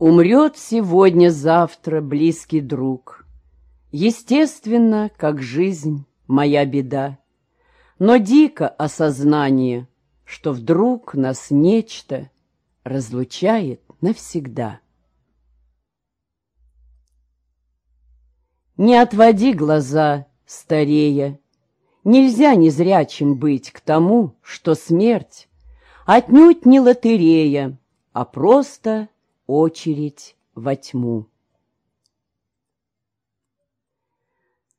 Умрет сегодня-завтра близкий друг. Естественно, как жизнь, моя беда. Но дико осознание, что вдруг нас нечто разлучает навсегда. Не отводи глаза, старея, Нельзя незрячим быть к тому, что смерть Отнюдь не лотерея, а просто очередь во тьму.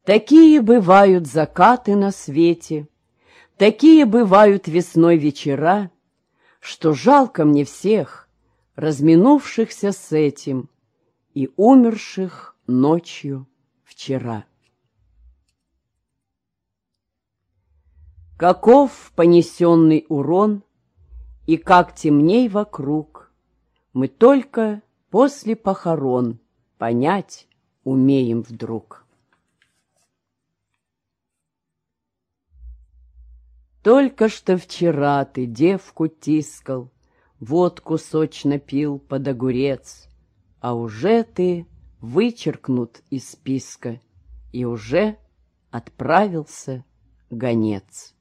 Такие бывают закаты на свете, Такие бывают весной вечера, Что жалко мне всех, разминувшихся с этим И умерших ночью вчера. Каков понесенный урон, И как темней вокруг, Мы только после похорон Понять умеем вдруг. Только что вчера ты девку тискал, Водку сочно пил под огурец, А уже ты вычеркнут из списка, И уже отправился гонец.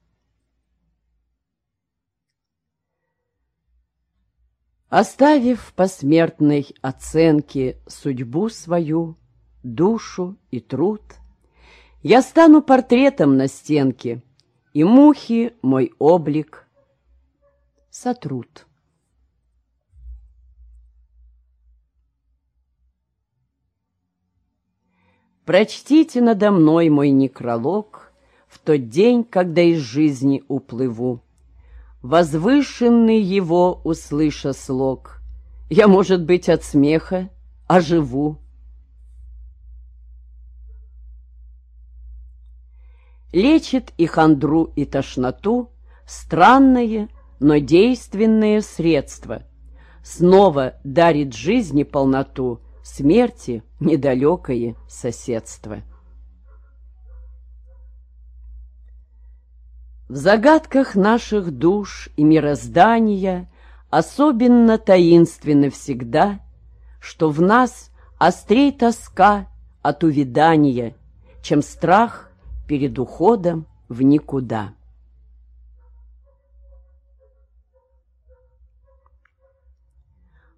Оставив посмертной оценке судьбу свою, душу и труд, Я стану портретом на стенке, И мухи мой облик сотрут. Прочтите надо мной мой некролог В тот день, когда из жизни уплыву. Возвышенный его, услыша слог, Я, может быть, от смеха оживу. Лечит и хандру, и тошноту Странное, но действенное средство. Снова дарит жизни полноту, Смерти недалекое соседство. В загадках наших душ и мироздания Особенно таинственно всегда, Что в нас острей тоска от увядания, Чем страх перед уходом в никуда.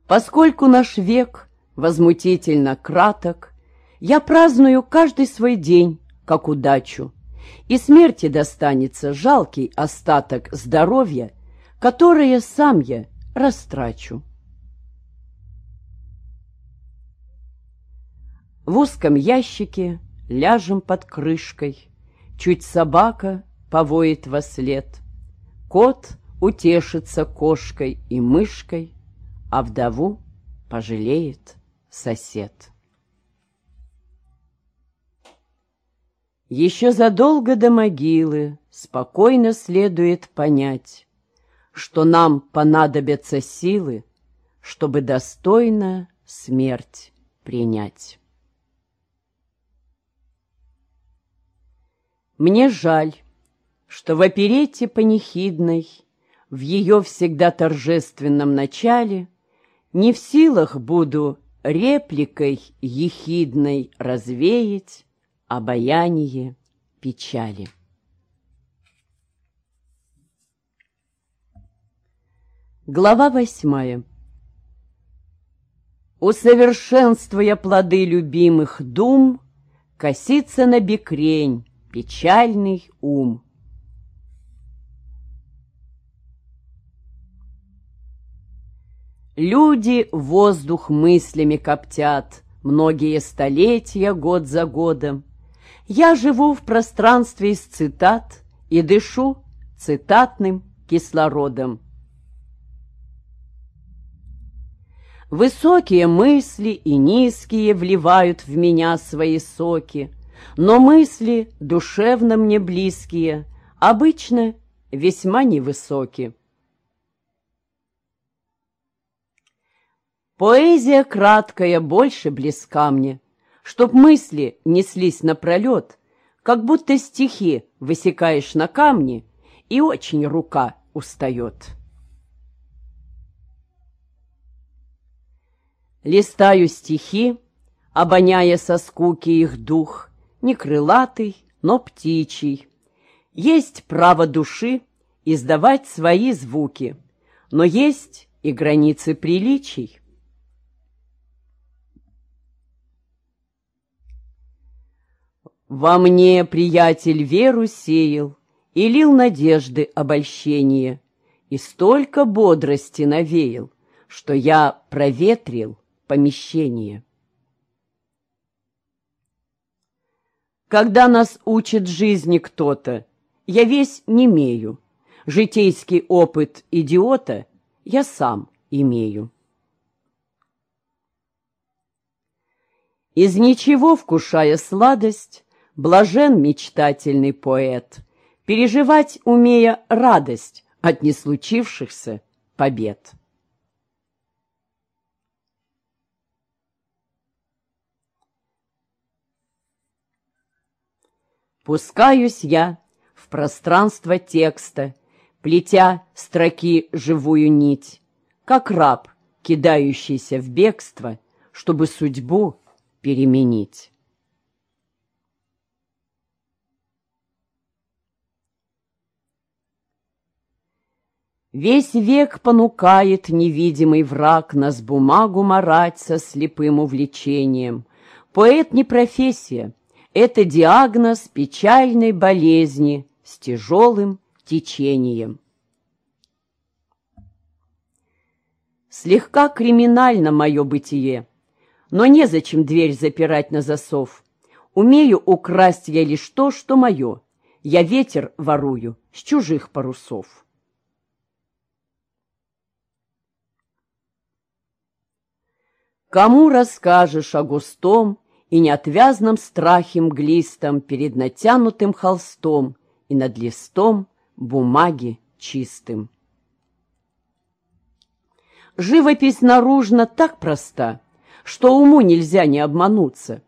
Поскольку наш век возмутительно краток, Я праздную каждый свой день, как удачу, и смерти достанется жалкий остаток здоровья, которое сам я растрачу. В узком ящике ляжем под крышкой, Чуть собака повоет во след, Кот утешится кошкой и мышкой, А вдову пожалеет сосед. Еще задолго до могилы спокойно следует понять, что нам понадобятся силы, чтобы достойно смерть принять. Мне жаль, что в оперете панихидной, в ее всегда торжественном начале, не в силах буду репликой ехидной развеять обаяние печали. Глава восьмая. Усовершенствуя плоды любимых дум, Косится на бекрень печальный ум. Люди воздух мыслями коптят Многие столетия год за годом, я живу в пространстве из цитат и дышу цитатным кислородом. Высокие мысли и низкие вливают в меня свои соки, но мысли, душевно мне близкие, обычно весьма невысоки. Поэзия краткая больше близка мне, чтоб мысли неслись напролет, как будто стихи высекаешь на камне, и очень рука устает. Листаю стихи, обоняя со скуки их дух, Не крылатый, но птичий. Есть право души издавать свои звуки, Но есть и границы приличий. Во мне приятель веру сеял И лил надежды обольщение, И столько бодрости навеял, Что я проветрил помещение. Когда нас учит жизни кто-то, Я весь немею, Житейский опыт идиота Я сам имею. Из ничего вкушая сладость, Блажен мечтательный поэт, Переживать умея радость От не случившихся побед. Пускаюсь я в пространство текста, Плетя строки живую нить, Как раб, кидающийся в бегство, Чтобы судьбу переменить. Весь век понукает невидимый враг Нас бумагу марать со слепым увлечением. Поэт не профессия, это диагноз печальной болезни с тяжелым течением. Слегка криминально мое бытие, но незачем дверь запирать на засов. Умею украсть я лишь то, что мое. Я ветер ворую с чужих парусов. Кому расскажешь о густом и неотвязном страхе мглистом перед натянутым холстом и над листом бумаги чистым? Живопись наружно так проста, что уму нельзя не обмануться,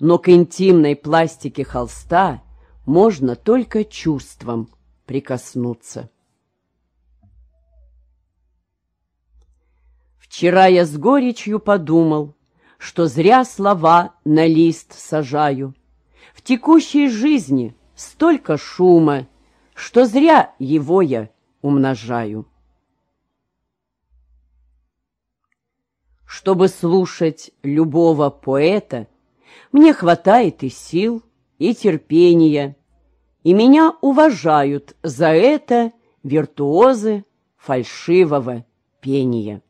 но к интимной пластике холста можно только чувством прикоснуться. Вчера я с горечью подумал, Что зря слова на лист сажаю. В текущей жизни столько шума, Что зря его я умножаю. Чтобы слушать любого поэта, Мне хватает и сил, и терпения, И меня уважают за это Виртуозы фальшивого пения.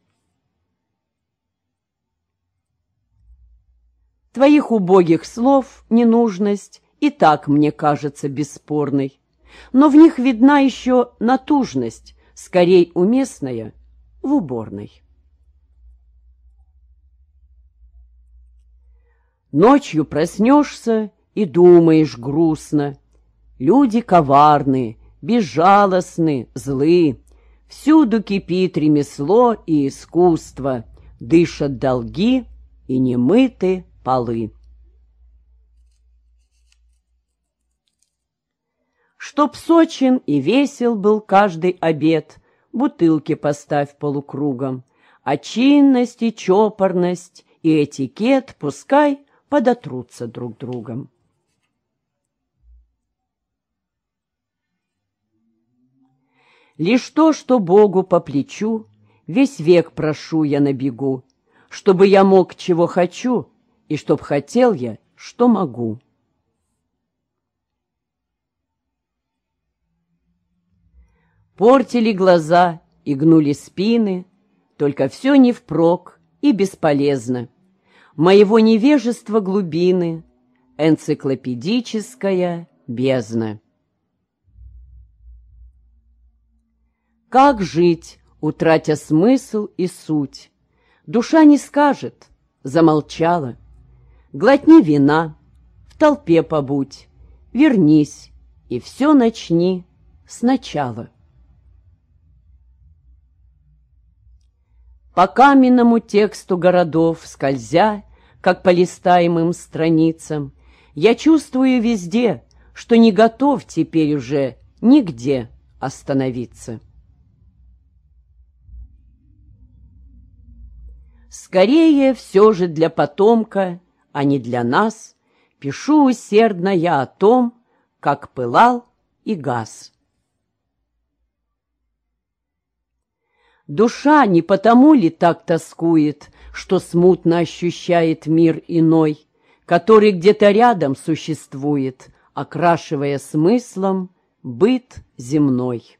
Твоих убогих слов ненужность и так мне кажется бесспорной, но в них видна еще натужность, скорей уместная, в уборной. Ночью проснешься и думаешь грустно. Люди коварные, безжалостны, злы. Всюду кипит ремесло и искусство, Дышат долги и немыты полы. Чтоб сочен и весел был каждый обед, Бутылки поставь полукругом, А чинность и чопорность и этикет Пускай подотрутся друг другом. Лишь то, что Богу по плечу, Весь век прошу я на бегу, Чтобы я мог, чего хочу, и чтоб хотел я, что могу. Портили глаза и гнули спины, Только все не впрок и бесполезно. Моего невежества глубины Энциклопедическая бездна. Как жить, утратя смысл и суть? Душа не скажет, замолчала. Глотни вина, в толпе побудь, вернись и все начни сначала. По каменному тексту городов скользя, как по листаемым страницам, я чувствую везде, что не готов теперь уже нигде остановиться. Скорее все же для потомка, а не для нас, Пишу усердно я о том, как пылал и газ. Душа не потому ли так тоскует, Что смутно ощущает мир иной, Который где-то рядом существует, Окрашивая смыслом быт земной.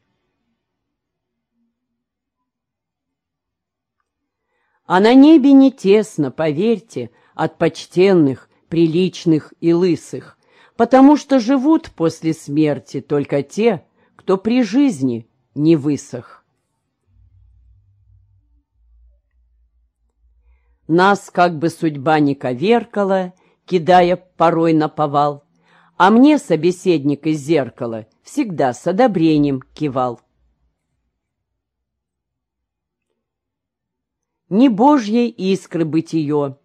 А на небе не тесно, поверьте, От почтенных, приличных и лысых, Потому что живут после смерти Только те, кто при жизни не высох. Нас как бы судьба не коверкала, Кидая порой на повал, А мне собеседник из зеркала Всегда с одобрением кивал. Ни Божьей искры бытие,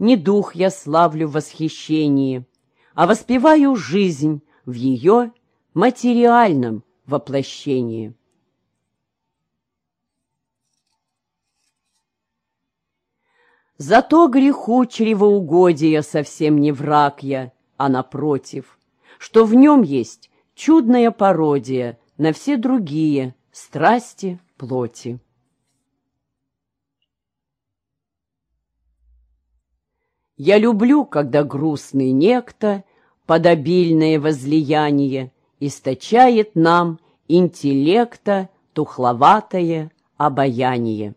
Ни дух я славлю в восхищении, А воспеваю жизнь в ее Материальном воплощении. Зато греху чревоугодия совсем не враг я, а напротив, что в нем есть чудная пародия на все другие страсти плоти. Я люблю, когда грустный некто под обильное возлияние источает нам интеллекта тухловатое обаяние.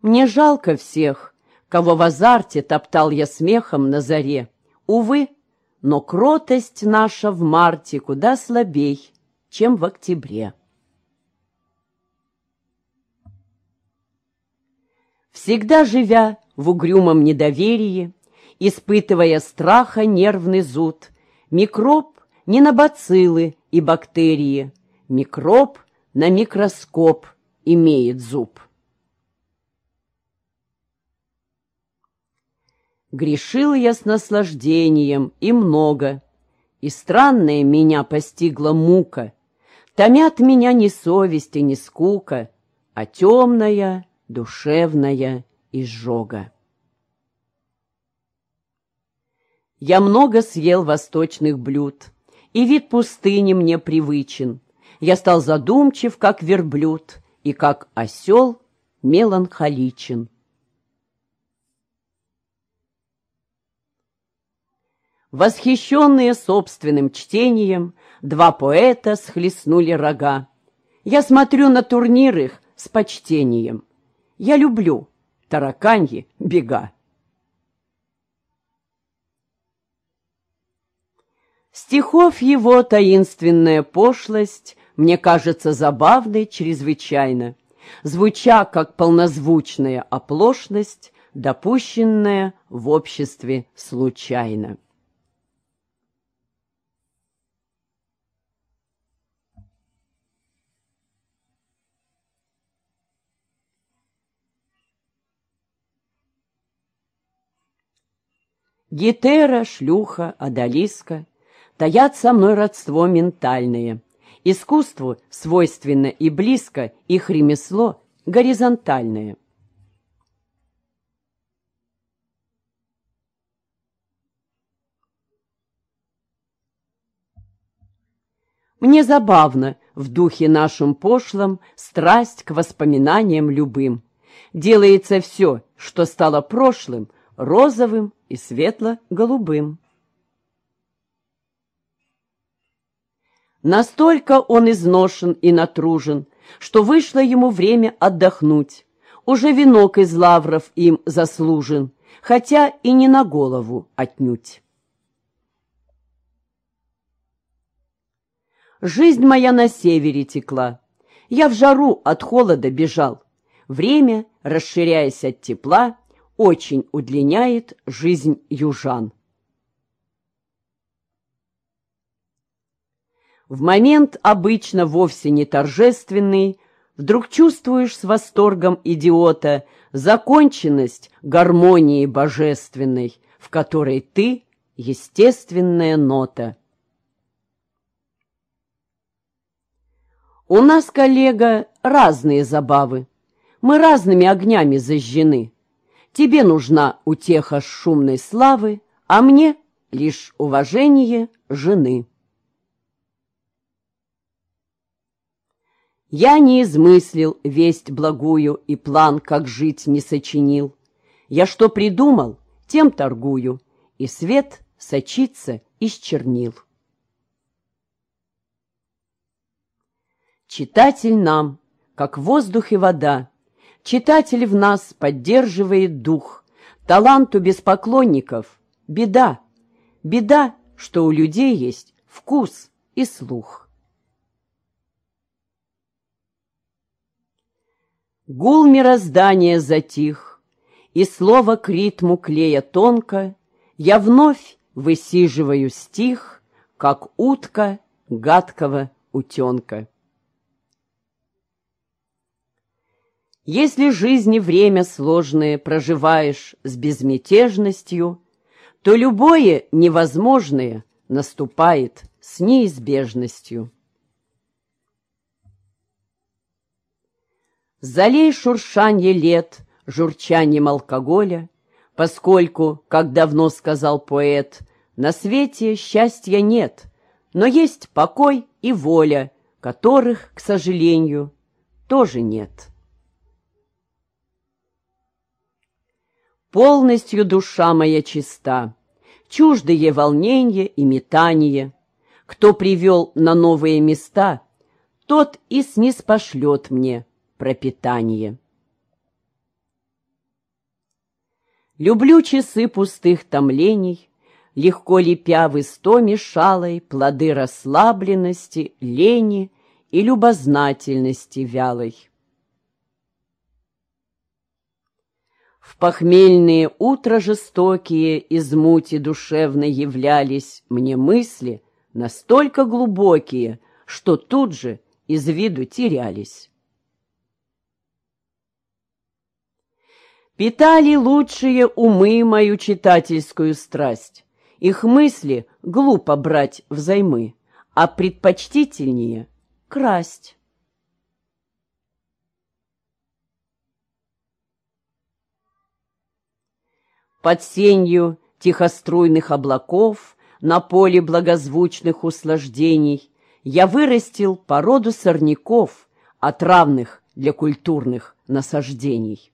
Мне жалко всех, кого в азарте топтал я смехом на заре. Увы, но кротость наша в марте куда слабей, чем в октябре. Всегда живя в угрюмом недоверии, испытывая страха нервный зуд, микроб не на бациллы и бактерии, микроб на микроскоп имеет зуб. Грешил я с наслаждением и много, И странная меня постигла мука. Томят меня ни совесть и ни скука, А темная, душевная изжога. Я много съел восточных блюд, И вид пустыни мне привычен. Я стал задумчив, как верблюд, И как осел меланхоличен. Восхищенные собственным чтением, два поэта схлестнули рога. Я смотрю на турнир их с почтением. Я люблю тараканьи бега. Стихов его таинственная пошлость Мне кажется забавной чрезвычайно, Звуча, как полнозвучная оплошность, Допущенная в обществе случайно. Гетера, шлюха, одолиска таят со мной родство ментальное. Искусству свойственно и близко их ремесло горизонтальное. Мне забавно в духе нашем пошлом страсть к воспоминаниям любым. Делается все, что стало прошлым, розовым и светло-голубым. Настолько он изношен и натружен, что вышло ему время отдохнуть. Уже венок из лавров им заслужен, хотя и не на голову отнюдь. Жизнь моя на севере текла. Я в жару от холода бежал. Время, расширяясь от тепла, очень удлиняет жизнь южан. В момент обычно вовсе не торжественный, вдруг чувствуешь с восторгом идиота законченность гармонии божественной, в которой ты — естественная нота. У нас, коллега, разные забавы. Мы разными огнями зажжены. Тебе нужна утеха шумной славы, а мне лишь уважение жены. Я не измыслил весть благую и план, как жить не сочинил. Я что придумал, тем торгую, и свет сочится из чернил. Читатель нам, как воздух и вода, Читатель в нас поддерживает дух, Таланту без поклонников — беда, Беда, что у людей есть вкус и слух. Гул мироздания затих, И слово к ритму клея тонко Я вновь высиживаю стих, Как утка гадкого утенка. Если жизни время сложное проживаешь с безмятежностью, то любое невозможное наступает с неизбежностью. Залей шуршанье лет журчанием алкоголя, Поскольку, как давно сказал поэт, На свете счастья нет, но есть покой и воля, Которых, к сожалению, тоже нет. Полностью душа моя чиста, чуждые волнения и метания. Кто привел на новые места, тот и снизпошлет мне пропитание. Люблю часы пустых томлений, Легко лепя в истоме шалой Плоды расслабленности, лени И любознательности вялой. В похмельные утра жестокие Из мути душевной являлись Мне мысли настолько глубокие, Что тут же из виду терялись. Питали лучшие умы мою читательскую страсть. Их мысли глупо брать взаймы, а предпочтительнее — красть. Под сенью тихоструйных облаков, На поле благозвучных услаждений Я вырастил породу сорняков, Отравных для культурных насаждений.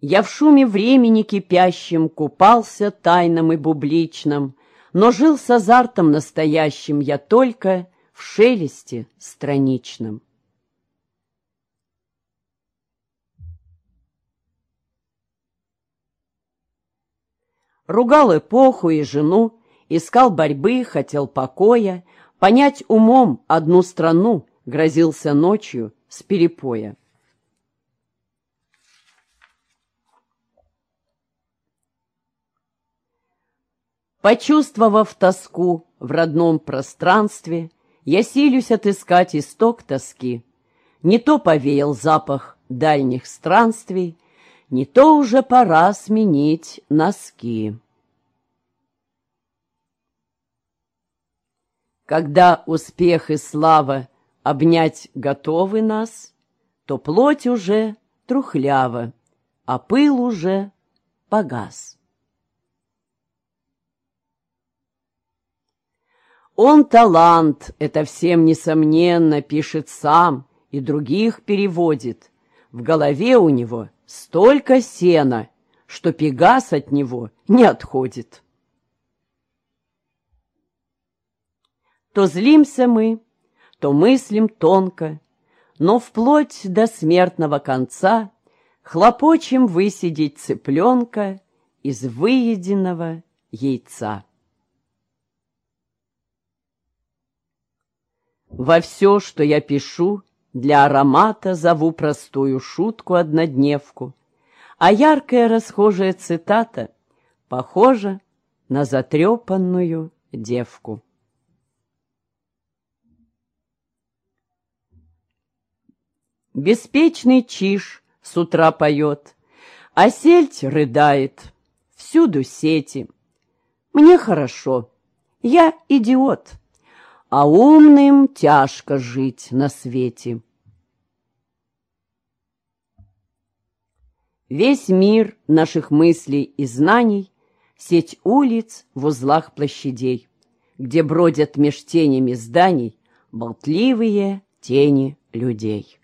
Я в шуме времени кипящем Купался тайным и бубличным, Но жил с азартом настоящим Я только в шелесте страничном. Ругал эпоху и жену, искал борьбы, хотел покоя, понять умом одну страну, грозился ночью с перепоя. Почувствовав тоску в родном пространстве, я силюсь отыскать исток тоски. Не то повеял запах дальних странствий, не то уже пора сменить носки. Когда успех и слава обнять готовы нас, то плоть уже трухлява, а пыл уже погас. Он талант, это всем несомненно, пишет сам и других переводит. В голове у него столько сена, что Пегас от него не отходит. То злимся мы, то мыслим тонко, но вплоть до смертного конца хлопочем высидеть цыпленка из выеденного яйца. Во все, что я пишу, для аромата зову простую шутку-однодневку, а яркая расхожая цитата похожа на затрепанную девку. Беспечный чиж с утра поет, а сельдь рыдает, всюду сети. Мне хорошо, я идиот, а умным тяжко жить на свете. Весь мир наших мыслей и знаний — сеть улиц в узлах площадей, где бродят меж тенями зданий болтливые тени людей.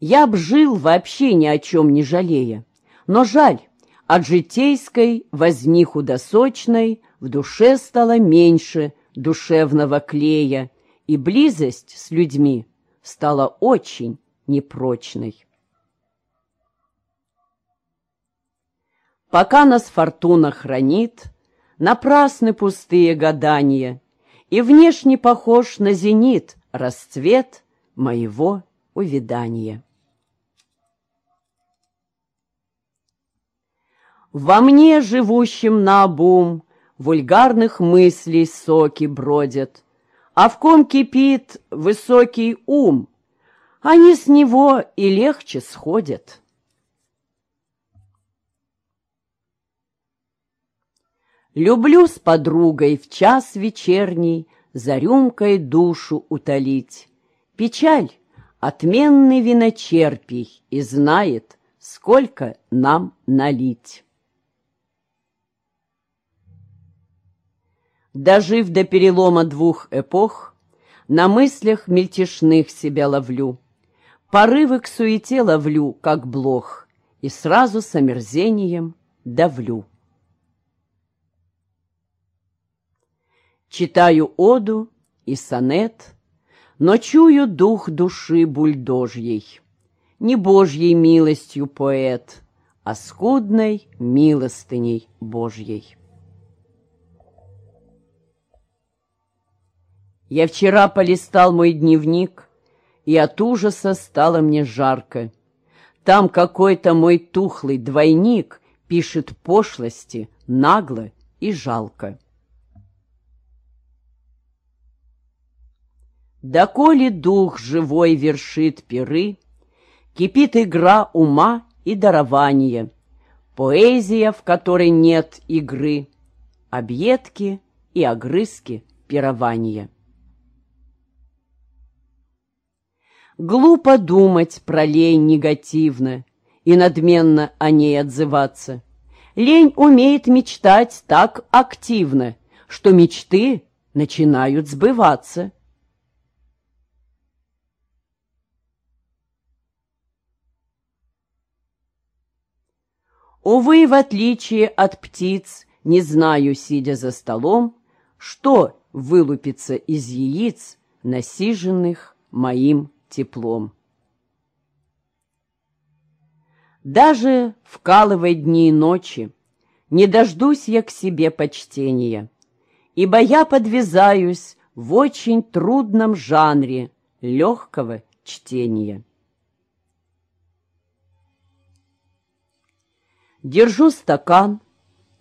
Я б жил вообще ни о чем не жалея, но жаль, от житейской возни худосочной в душе стало меньше душевного клея, и близость с людьми стала очень непрочной. Пока нас фортуна хранит, напрасны пустые гадания, и внешне похож на зенит расцвет моего увядания. Во мне, живущем на обум, вульгарных мыслей соки бродят, а в ком кипит высокий ум, они с него и легче сходят. Люблю с подругой в час вечерний За рюмкой душу утолить. Печаль — отменный виночерпий И знает, сколько нам налить. Дожив до перелома двух эпох, На мыслях мельтешных себя ловлю, Порывы к суете ловлю, как блох, И сразу с омерзением давлю. Читаю оду и сонет, Но чую дух души бульдожьей. Не божьей милостью поэт, А скудной милостыней Божьей. Я вчера полистал мой дневник, и от ужаса стало мне жарко. Там какой-то мой тухлый двойник пишет пошлости нагло и жалко. Доколе дух живой вершит пиры, Кипит игра ума и дарования, Поэзия, в которой нет игры, Объедки и огрызки пирования. Глупо думать про лень негативно и надменно о ней отзываться. Лень умеет мечтать так активно, что мечты начинают сбываться. Увы, в отличие от птиц, не знаю, сидя за столом, что вылупится из яиц, насиженных моим теплом. Даже вкалывая дни и ночи, не дождусь я к себе почтения, ибо я подвязаюсь в очень трудном жанре легкого чтения. Держу стакан,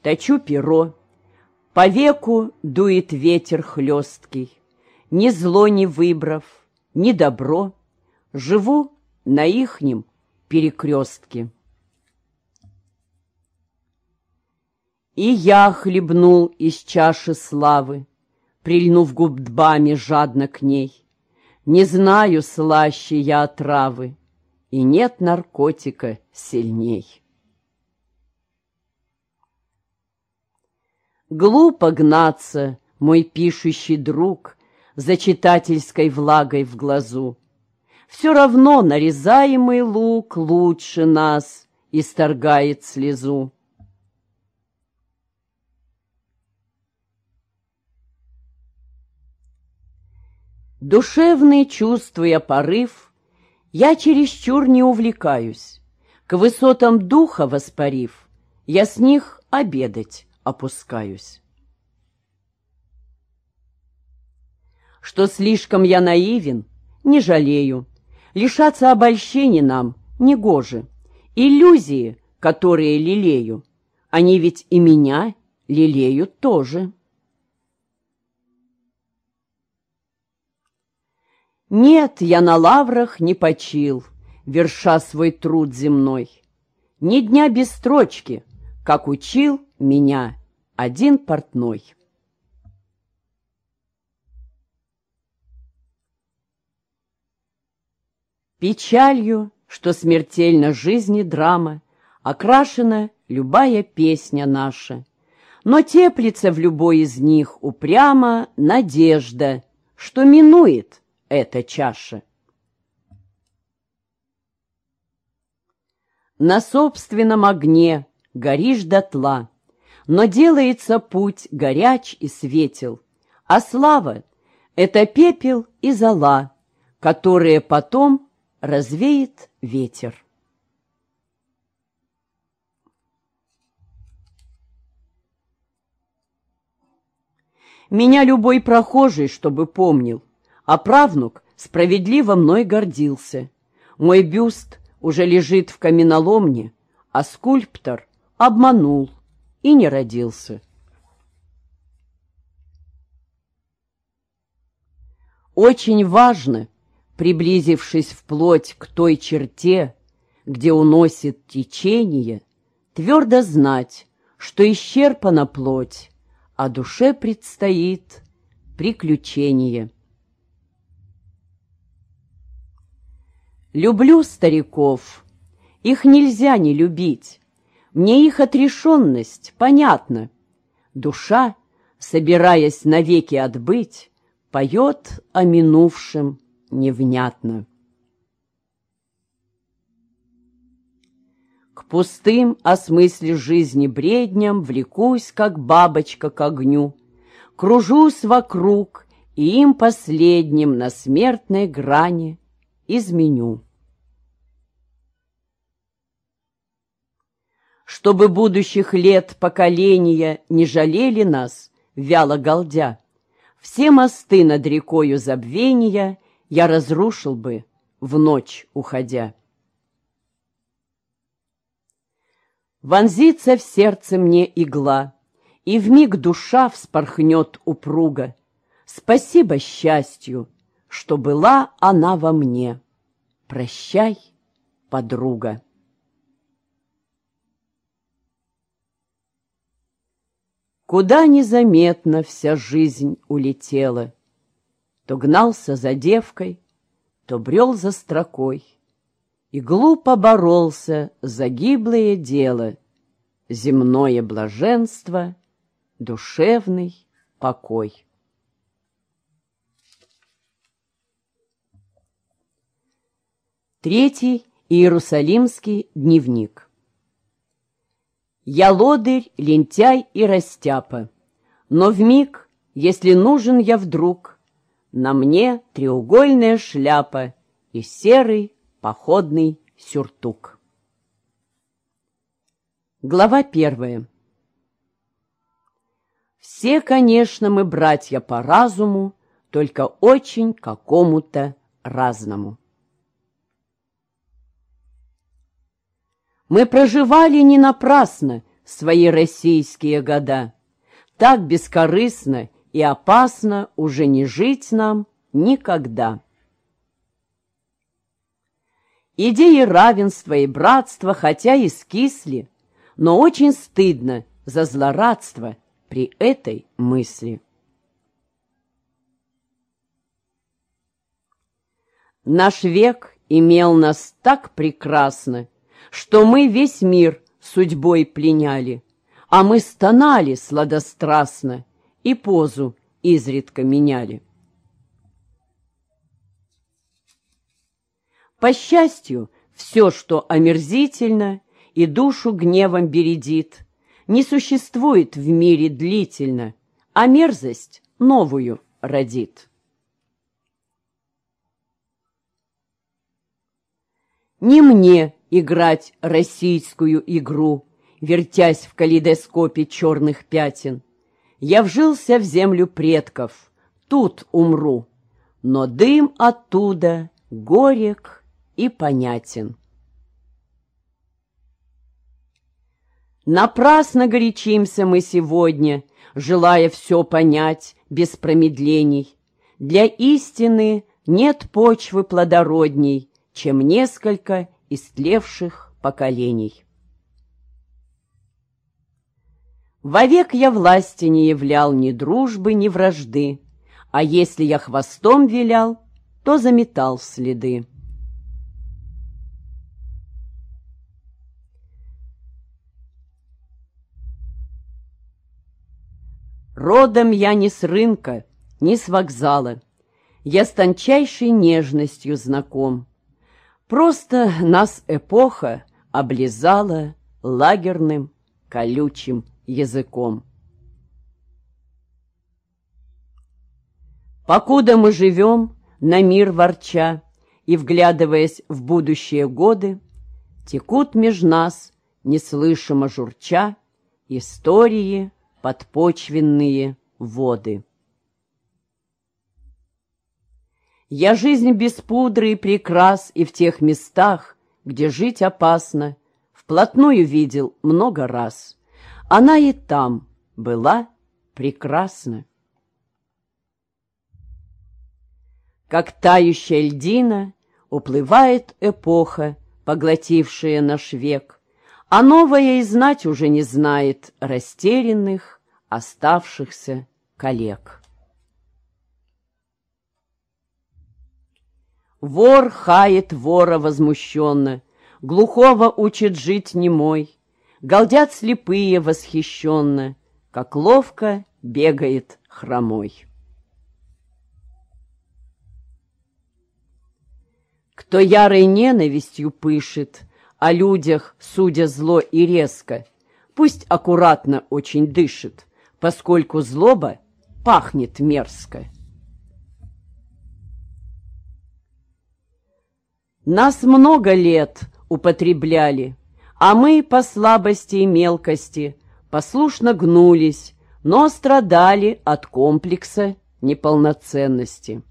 точу перо, по веку дует ветер хлесткий, Ни зло не выбрав, ни добро — Живу на ихнем перекрестке. И я хлебнул из чаши славы, Прильнув губами жадно к ней. Не знаю слаще я отравы, И нет наркотика сильней. Глупо гнаться, мой пишущий друг, За читательской влагой в глазу. Все равно нарезаемый лук лучше нас исторгает слезу. Душевный, чувствуя порыв, Я чересчур не увлекаюсь. К высотам духа воспарив, Я с них обедать опускаюсь. Что слишком я наивен, не жалею, Лишаться обольщения нам негоже. Иллюзии, которые лелею, они ведь и меня лелеют тоже. Нет, я на лаврах не почил, верша свой труд земной. Ни дня без строчки, как учил меня один портной. Печалью, что смертельно жизни драма, Окрашена любая песня наша. Но теплится в любой из них упрямо надежда, Что минует эта чаша. На собственном огне горишь дотла, Но делается путь горяч и светел, А слава — это пепел и зола, Которые потом развеет ветер. Меня любой прохожий, чтобы помнил, а правнук справедливо мной гордился. Мой бюст уже лежит в каменоломне, а скульптор обманул и не родился. Очень важно, приблизившись вплоть к той черте, где уносит течение, твердо знать, что исчерпана плоть, а душе предстоит приключение. Люблю стариков, их нельзя не любить. Мне их отрешенность понятна. Душа, собираясь навеки отбыть, Поет о минувшем невнятно. К пустым о смысле жизни бредням Влекусь, как бабочка к огню, Кружусь вокруг, и им последним На смертной грани изменю. Чтобы будущих лет поколения не жалели нас, вяло голдя, все мосты над рекою забвения я разрушил бы, в ночь уходя. Вонзится в сердце мне игла, И вмиг душа вспорхнет упруга. Спасибо счастью, что была она во мне. Прощай, подруга. Куда незаметно вся жизнь улетела, То гнался за девкой, то брел за строкой И глупо боролся за гиблое дело, Земное блаженство, душевный покой. Третий Иерусалимский дневник. Я лодырь, лентяй и растяпа, но в миг, если нужен я вдруг, на мне треугольная шляпа и серый походный сюртук. Глава первая. Все, конечно, мы братья по разуму, только очень какому-то разному. Мы проживали не напрасно свои российские года. Так бескорыстно и опасно уже не жить нам никогда. Идеи равенства и братства, хотя и скисли, но очень стыдно за злорадство при этой мысли. Наш век имел нас так прекрасно, что мы весь мир судьбой пленяли, а мы стонали сладострастно и позу изредка меняли. По счастью, все, что омерзительно и душу гневом бередит, не существует в мире длительно, а мерзость новую родит. Не мне играть российскую игру, вертясь в калейдоскопе черных пятен. Я вжился в землю предков, тут умру, но дым оттуда горек и понятен. Напрасно горячимся мы сегодня, желая все понять без промедлений. Для истины нет почвы плодородней, чем несколько истлевших поколений. Вовек я власти не являл ни дружбы, ни вражды, А если я хвостом вилял, то заметал следы. Родом я не с рынка, не с вокзала. Я с тончайшей нежностью знаком. Просто нас эпоха облизала лагерным колючим языком. Покуда мы живем, на мир ворча, И, вглядываясь в будущие годы, Текут меж нас, неслышимо журча, Истории подпочвенные воды. Я жизнь без пудры и прикрас И в тех местах, где жить опасно, Вплотную видел много раз. Она и там была прекрасна. Как тающая льдина уплывает эпоха, поглотившая наш век, а новая и знать уже не знает растерянных, оставшихся коллег. Вор хает вора возмущенно, Глухого учит жить немой, Галдят слепые восхищенно, Как ловко бегает хромой. Кто ярой ненавистью пышет, О людях, судя зло и резко, Пусть аккуратно очень дышит, Поскольку злоба пахнет мерзко. Нас много лет употребляли, а мы по слабости и мелкости послушно гнулись, но страдали от комплекса неполноценности.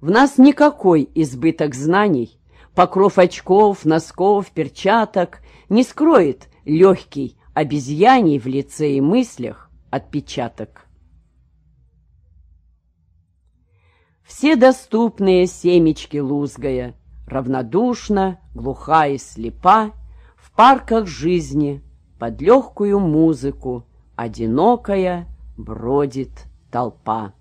В нас никакой избыток знаний, покров очков, носков, перчаток не скроет легкий обезьяний в лице и мыслях отпечаток. Все доступные семечки лузгая, равнодушно, глуха и слепа, в парках жизни под легкую музыку одинокая бродит толпа.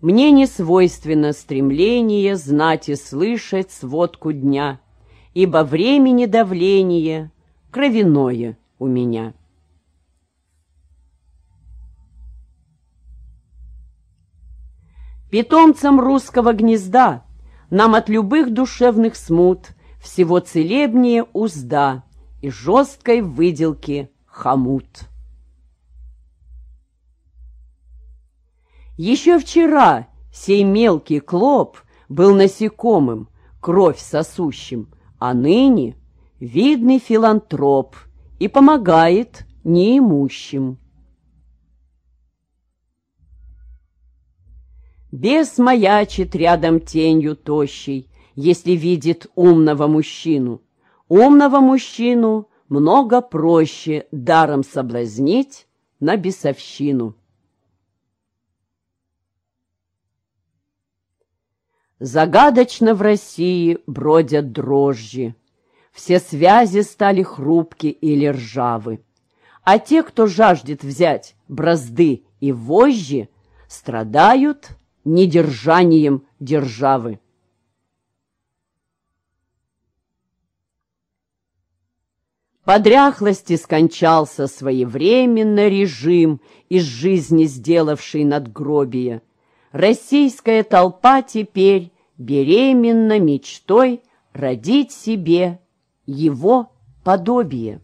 Мне не свойственно стремление знать и слышать сводку дня, Ибо времени давление кровяное у меня. Питомцам русского гнезда Нам от любых душевных смут Всего целебнее узда И жесткой выделки хомут. Еще вчера сей мелкий клоп был насекомым, кровь сосущим, а ныне видный филантроп и помогает неимущим. Бес маячит рядом тенью тощей, если видит умного мужчину. Умного мужчину много проще даром соблазнить на бесовщину. Загадочно в России бродят дрожжи. Все связи стали хрупки или ржавы. А те, кто жаждет взять бразды и вожжи, страдают недержанием державы. По дряхлости скончался своевременно режим, из жизни сделавший надгробие. Российская толпа теперь беременна мечтой родить себе его подобие.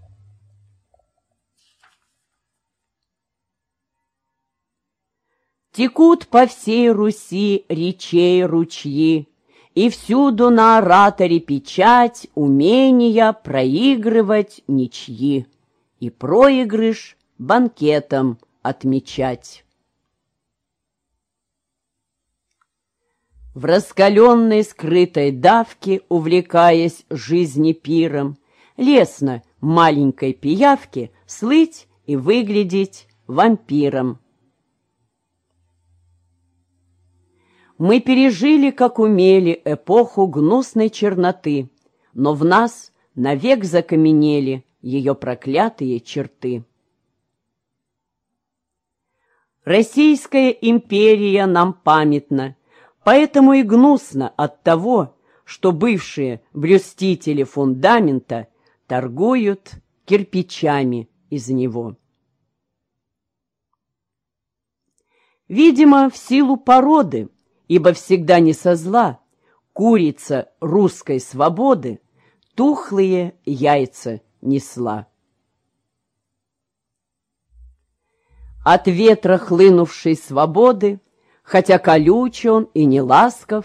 Текут по всей Руси речей ручьи, И всюду на ораторе печать Умения проигрывать ничьи И проигрыш банкетом отмечать. В раскаленной скрытой давке, увлекаясь жизни пиром, Лестно маленькой пиявке слыть и выглядеть вампиром. Мы пережили, как умели, эпоху гнусной черноты, Но в нас навек закаменели ее проклятые черты. Российская империя нам памятна — Поэтому и гнусно от того, что бывшие блюстители фундамента торгуют кирпичами из него. Видимо, в силу породы, ибо всегда не со зла, курица русской свободы тухлые яйца несла. От ветра хлынувшей свободы, хотя колюч он и не ласков,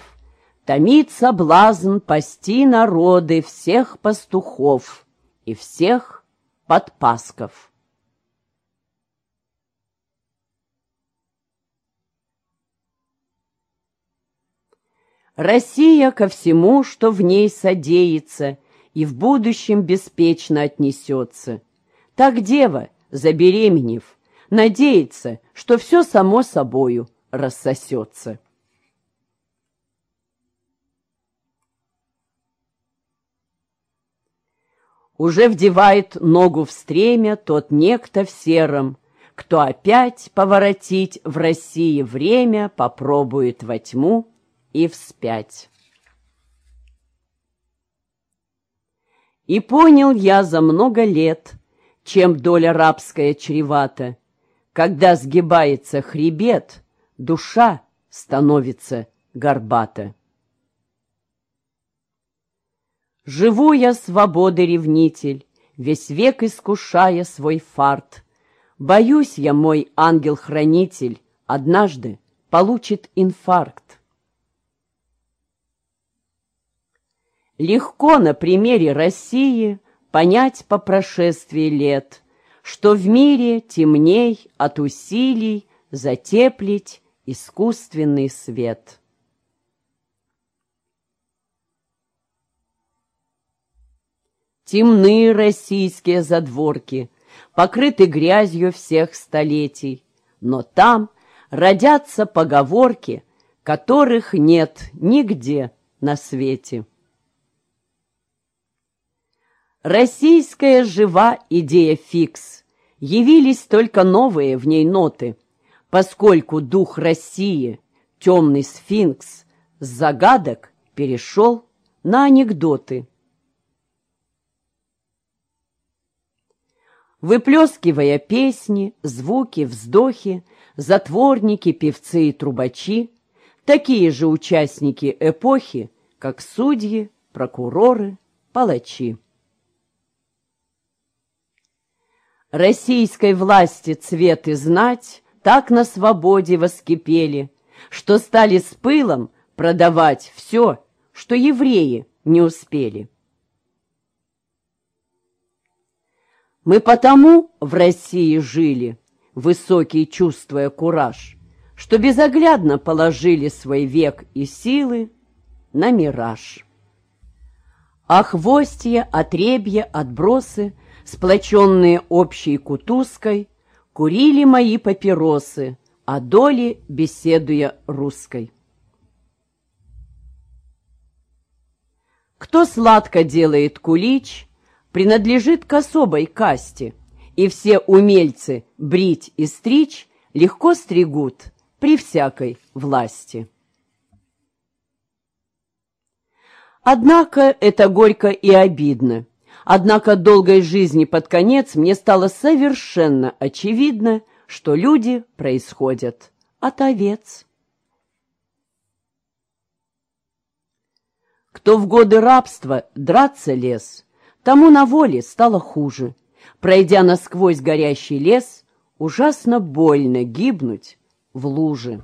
Томит соблазн пасти народы всех пастухов и всех подпасков. Россия ко всему, что в ней содеется, и в будущем беспечно отнесется. Так дева, забеременев, надеется, что все само собою рассосется. Уже вдевает ногу в стремя тот некто в сером, кто опять поворотить в России время попробует во тьму и вспять. И понял я за много лет, чем доля рабская чревата, когда сгибается хребет, душа становится горбата. Живу я свободы ревнитель, Весь век искушая свой фарт. Боюсь я, мой ангел-хранитель, Однажды получит инфаркт. Легко на примере России Понять по прошествии лет, Что в мире темней от усилий Затеплить искусственный свет. Темны российские задворки, покрыты грязью всех столетий, но там родятся поговорки, которых нет нигде на свете. Российская жива идея фикс, явились только новые в ней ноты, поскольку дух России, темный сфинкс, с загадок перешел на анекдоты. Выплескивая песни, звуки, вздохи, затворники, певцы и трубачи, такие же участники эпохи, как судьи, прокуроры, палачи. Российской власти цвет и знать так на свободе воскипели, что стали с пылом продавать все, что евреи не успели. Мы потому в России жили, высокий чувствуя кураж, что безоглядно положили свой век и силы на мираж. А хвостья, отребья, отбросы, сплоченные общей кутузкой, курили мои папиросы, о доле беседуя русской. Кто сладко делает кулич, принадлежит к особой касте, и все умельцы брить и стричь легко стригут при всякой власти. Однако это горько и обидно. Однако долгой жизни под конец мне стало совершенно очевидно, что люди происходят от овец. Кто в годы рабства драться лез, Тому на воле стало хуже. Пройдя насквозь горящий лес, ужасно больно гибнуть в луже.